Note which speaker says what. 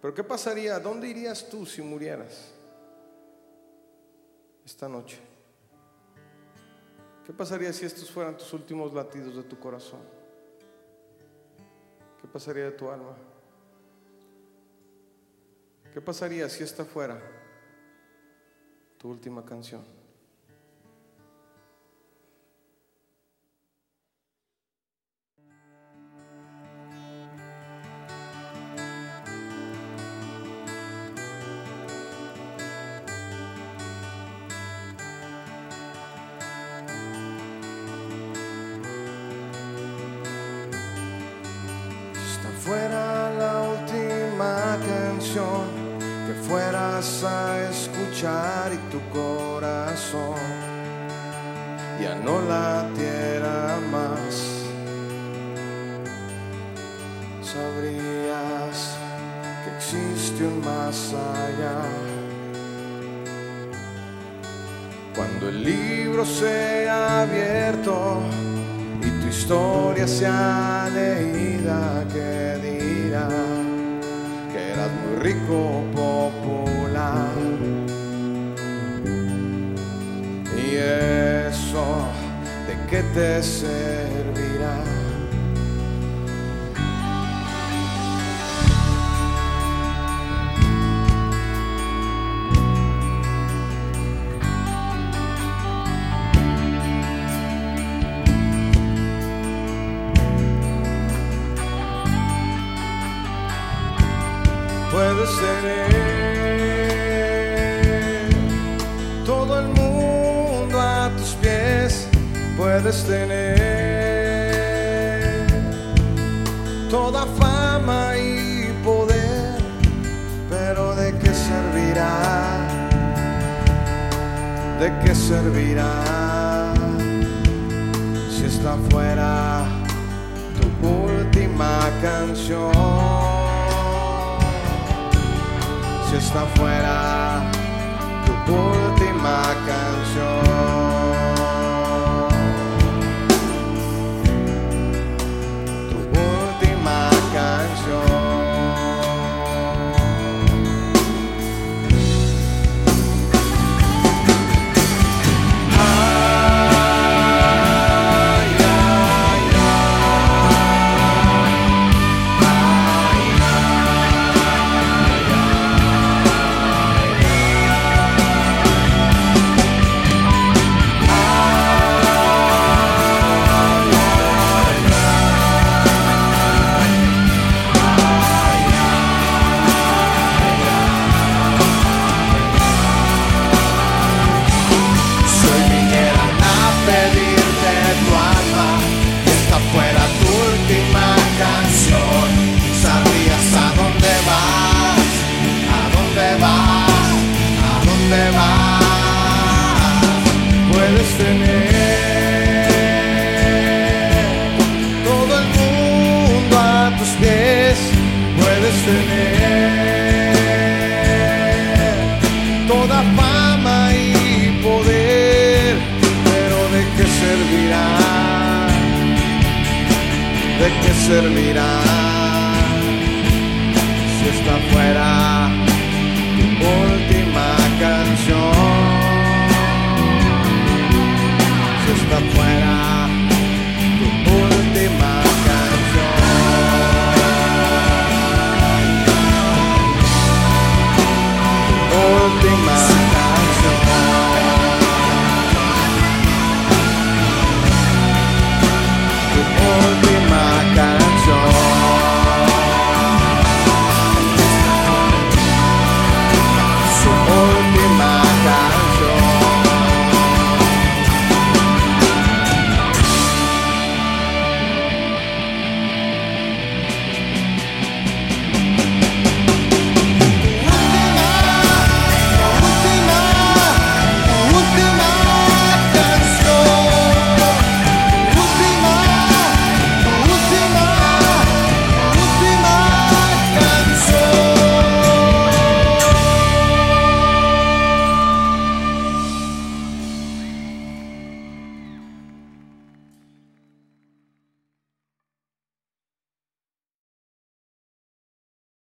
Speaker 1: Pero ¿qué pasaría? ¿Dónde irías tú si murieras esta noche? ¿Qué pasaría si estos fueran tus últimos latidos de tu corazón? ¿Qué pasaría de tu alma? ¿Qué pasaría si esta fuera tu última canción? Canción que fueras a escuchar y tu corazón ya no latiera más. Sabrías que existe un más allá. Cuando el libro sea abierto y tu historia sea leída, que dirá que eras muy rico, popular. Y eso, ¿de qué te servirá? Puedes tener todo el mundo a tus pies, puedes tener toda fama y poder, pero ¿de qué servirá? ¿De qué servirá si está fuera tu última canción? Si está fuera tu última canción. Puedes tener todo el mundo a tus pies. Puedes tener toda fama y poder, pero ¿de qué servirá? ¿De qué servirá? Si está fuera canción, si está fuera